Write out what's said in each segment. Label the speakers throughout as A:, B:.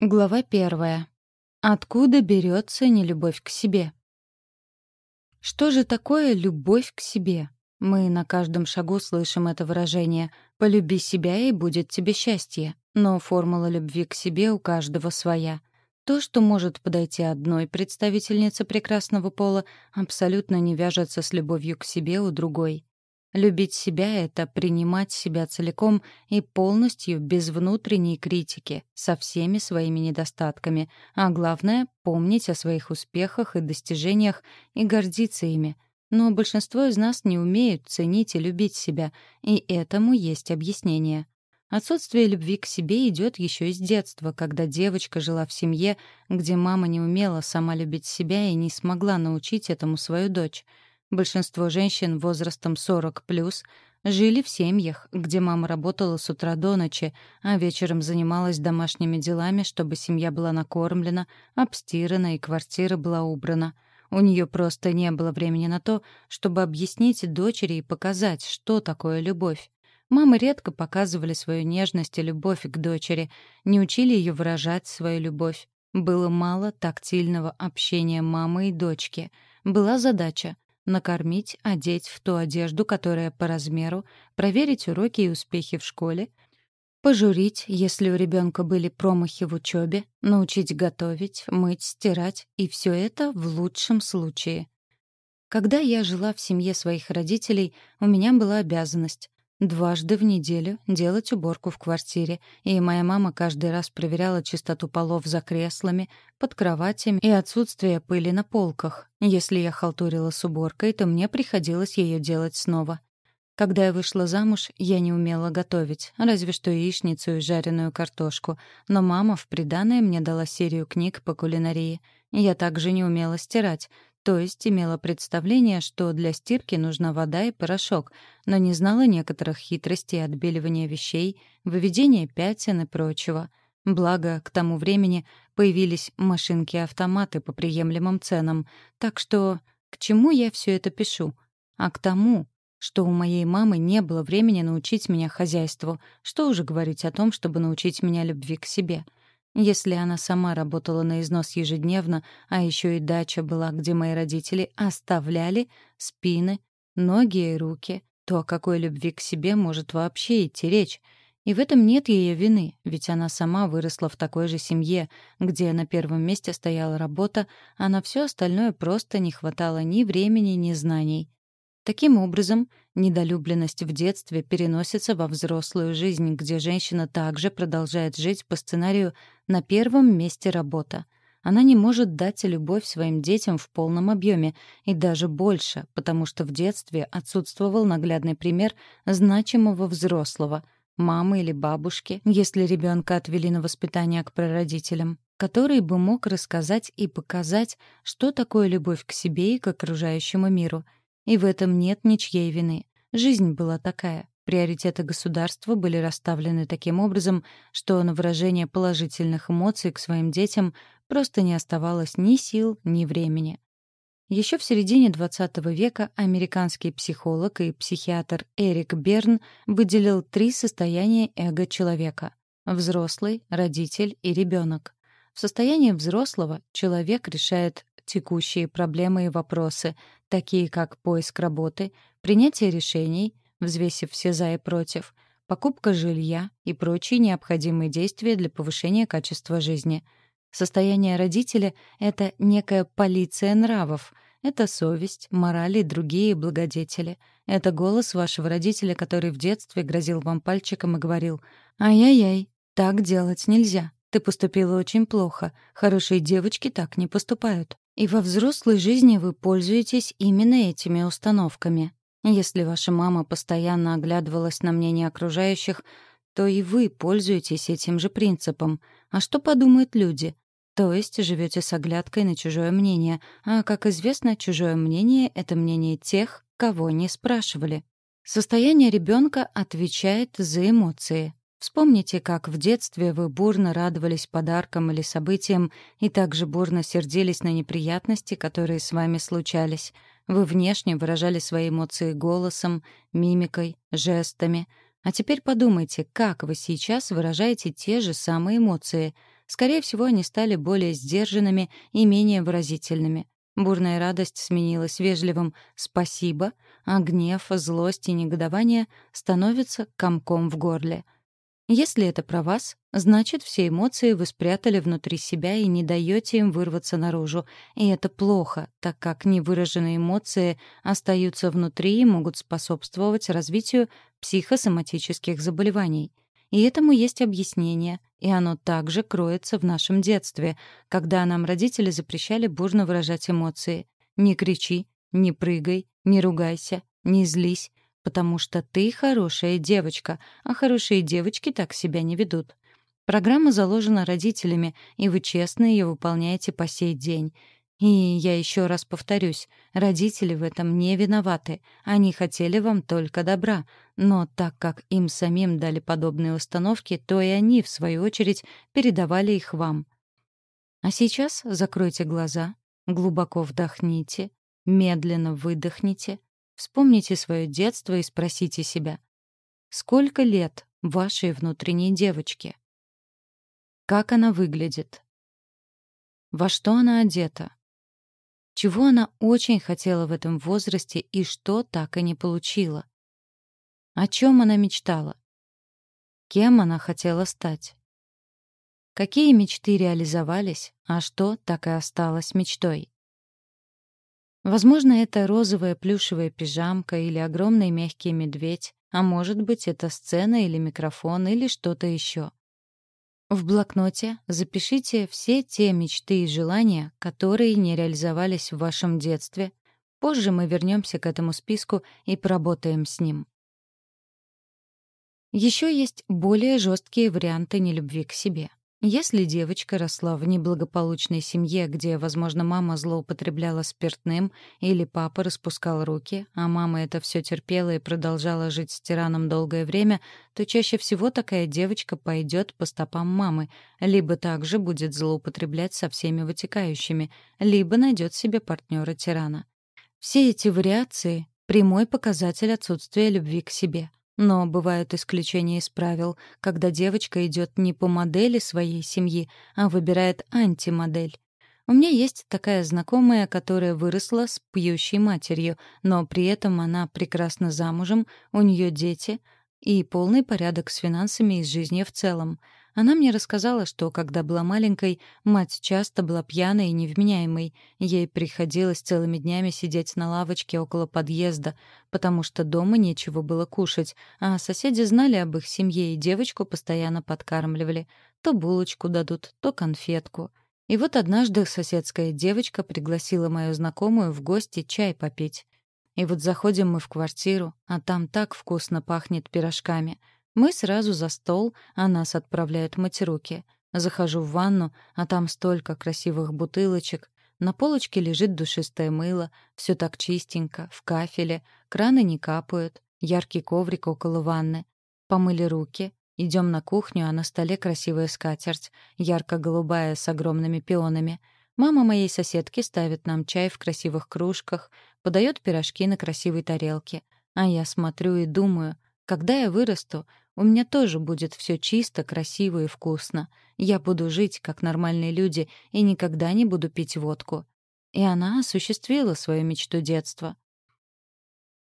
A: Глава первая. Откуда берется нелюбовь к себе? Что же такое любовь к себе? Мы на каждом шагу слышим это выражение «полюби себя, и будет тебе счастье». Но формула любви к себе у каждого своя. То, что может подойти одной представительнице прекрасного пола, абсолютно не вяжется с любовью к себе у другой. Любить себя — это принимать себя целиком и полностью, без внутренней критики, со всеми своими недостатками, а главное — помнить о своих успехах и достижениях и гордиться ими. Но большинство из нас не умеют ценить и любить себя, и этому есть объяснение. Отсутствие любви к себе идет еще из детства, когда девочка жила в семье, где мама не умела сама любить себя и не смогла научить этому свою дочь — Большинство женщин возрастом 40+, жили в семьях, где мама работала с утра до ночи, а вечером занималась домашними делами, чтобы семья была накормлена, обстирана и квартира была убрана. У нее просто не было времени на то, чтобы объяснить дочери и показать, что такое любовь. Мамы редко показывали свою нежность и любовь к дочери, не учили ее выражать свою любовь. Было мало тактильного общения мамы и дочки. Была задача накормить, одеть в ту одежду, которая по размеру, проверить уроки и успехи в школе, пожурить, если у ребенка были промахи в учебе, научить готовить, мыть, стирать, и все это в лучшем случае. Когда я жила в семье своих родителей, у меня была обязанность дважды в неделю делать уборку в квартире, и моя мама каждый раз проверяла чистоту полов за креслами, под кроватями и отсутствие пыли на полках. Если я халтурила с уборкой, то мне приходилось ее делать снова. Когда я вышла замуж, я не умела готовить, разве что яичницу и жареную картошку, но мама в приданое мне дала серию книг по кулинарии. Я также не умела стирать, то есть имела представление, что для стирки нужна вода и порошок, но не знала некоторых хитростей отбеливания вещей, выведения пятен и прочего. Благо, к тому времени появились машинки-автоматы по приемлемым ценам, так что к чему я все это пишу? А к тому, что у моей мамы не было времени научить меня хозяйству, что уже говорить о том, чтобы научить меня любви к себе — если она сама работала на износ ежедневно, а еще и дача была, где мои родители оставляли спины, ноги и руки, то о какой любви к себе может вообще идти речь? И в этом нет ее вины, ведь она сама выросла в такой же семье, где на первом месте стояла работа, а на все остальное просто не хватало ни времени, ни знаний. Таким образом, недолюбленность в детстве переносится во взрослую жизнь, где женщина также продолжает жить по сценарию «на первом месте работа». Она не может дать любовь своим детям в полном объеме и даже больше, потому что в детстве отсутствовал наглядный пример значимого взрослого — мамы или бабушки, если ребенка отвели на воспитание к прародителям, который бы мог рассказать и показать, что такое любовь к себе и к окружающему миру — и в этом нет ничьей вины. Жизнь была такая. Приоритеты государства были расставлены таким образом, что на выражение положительных эмоций к своим детям просто не оставалось ни сил, ни времени. Еще в середине XX века американский психолог и психиатр Эрик Берн выделил три состояния эго человека — взрослый, родитель и ребенок. В состоянии взрослого человек решает текущие проблемы и вопросы, такие как поиск работы, принятие решений, взвесив все «за» и «против», покупка жилья и прочие необходимые действия для повышения качества жизни. Состояние родителя — это некая полиция нравов, это совесть, мораль и другие благодетели. Это голос вашего родителя, который в детстве грозил вам пальчиком и говорил «Ай-яй-яй, так делать нельзя». Ты поступила очень плохо. Хорошие девочки так не поступают. И во взрослой жизни вы пользуетесь именно этими установками. Если ваша мама постоянно оглядывалась на мнение окружающих, то и вы пользуетесь этим же принципом. А что подумают люди? То есть живете с оглядкой на чужое мнение, а, как известно, чужое мнение — это мнение тех, кого не спрашивали. Состояние ребенка отвечает за эмоции. Вспомните, как в детстве вы бурно радовались подаркам или событиям и также бурно сердились на неприятности, которые с вами случались. Вы внешне выражали свои эмоции голосом, мимикой, жестами. А теперь подумайте, как вы сейчас выражаете те же самые эмоции. Скорее всего, они стали более сдержанными и менее выразительными. Бурная радость сменилась вежливым «спасибо», а гнев, злость и негодование становятся комком в горле. Если это про вас, значит, все эмоции вы спрятали внутри себя и не даете им вырваться наружу. И это плохо, так как невыраженные эмоции остаются внутри и могут способствовать развитию психосоматических заболеваний. И этому есть объяснение, и оно также кроется в нашем детстве, когда нам родители запрещали бурно выражать эмоции. Не кричи, не прыгай, не ругайся, не злись, потому что ты хорошая девочка, а хорошие девочки так себя не ведут. Программа заложена родителями, и вы честно ее выполняете по сей день. И я еще раз повторюсь, родители в этом не виноваты. Они хотели вам только добра. Но так как им самим дали подобные установки, то и они, в свою очередь, передавали их вам. А сейчас закройте глаза, глубоко вдохните, медленно выдохните, вспомните свое детство и спросите себя, сколько лет вашей внутренней девочке? Как она выглядит? Во что она одета? чего она очень хотела в этом возрасте и что так и не получила. О чем она мечтала? Кем она хотела стать? Какие мечты реализовались, а что так и осталось мечтой? Возможно, это розовая плюшевая пижамка или огромный мягкий медведь, а может быть, это сцена или микрофон или что-то еще. В блокноте запишите все те мечты и желания, которые не реализовались в вашем детстве. Позже мы вернемся к этому списку и поработаем с ним. Еще есть более жесткие варианты нелюбви к себе. Если девочка росла в неблагополучной семье, где, возможно, мама злоупотребляла спиртным или папа распускал руки, а мама это все терпела и продолжала жить с тираном долгое время, то чаще всего такая девочка пойдет по стопам мамы, либо также будет злоупотреблять со всеми вытекающими, либо найдет себе партнера тирана. Все эти вариации — прямой показатель отсутствия любви к себе — но бывают исключения из правил, когда девочка идет не по модели своей семьи, а выбирает антимодель. У меня есть такая знакомая, которая выросла с пьющей матерью, но при этом она прекрасно замужем, у нее дети и полный порядок с финансами и с жизнью в целом. Она мне рассказала, что, когда была маленькой, мать часто была пьяной и невменяемой. Ей приходилось целыми днями сидеть на лавочке около подъезда, потому что дома нечего было кушать, а соседи знали об их семье и девочку постоянно подкармливали. То булочку дадут, то конфетку. И вот однажды соседская девочка пригласила мою знакомую в гости чай попить. И вот заходим мы в квартиру, а там так вкусно пахнет пирожками — мы сразу за стол, а нас отправляют мыть руки. Захожу в ванну, а там столько красивых бутылочек. На полочке лежит душистое мыло, все так чистенько, в кафеле, краны не капают, яркий коврик около ванны. Помыли руки, идем на кухню, а на столе красивая скатерть, ярко-голубая с огромными пионами. Мама моей соседки ставит нам чай в красивых кружках, подает пирожки на красивой тарелке. А я смотрю и думаю, когда я вырасту, у меня тоже будет все чисто, красиво и вкусно. Я буду жить, как нормальные люди, и никогда не буду пить водку. И она осуществила свою мечту детства.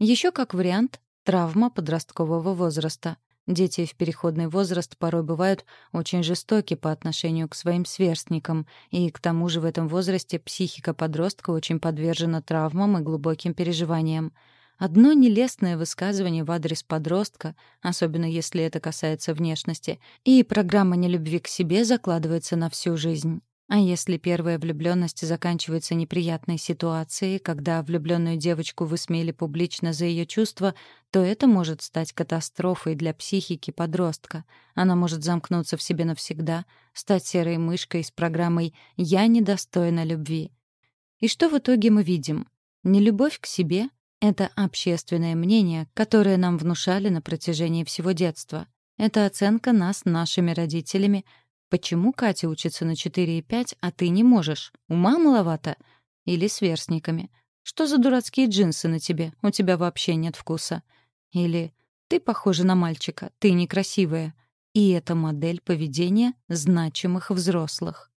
A: Еще как вариант — травма подросткового возраста. Дети в переходный возраст порой бывают очень жестоки по отношению к своим сверстникам, и к тому же в этом возрасте психика подростка очень подвержена травмам и глубоким переживаниям. Одно нелестное высказывание в адрес подростка, особенно если это касается внешности, и программа нелюбви к себе закладывается на всю жизнь. А если первая влюбленность заканчивается неприятной ситуацией, когда влюбленную девочку высмеяли публично за ее чувства, то это может стать катастрофой для психики подростка. Она может замкнуться в себе навсегда, стать серой мышкой с программой «Я недостойна любви». И что в итоге мы видим? Нелюбовь к себе это общественное мнение, которое нам внушали на протяжении всего детства. Это оценка нас нашими родителями. Почему Катя учится на 4 и 5, а ты не можешь? Ума маловато? Или сверстниками. Что за дурацкие джинсы на тебе? У тебя вообще нет вкуса. Или ты похожа на мальчика, ты некрасивая. И это модель поведения значимых взрослых.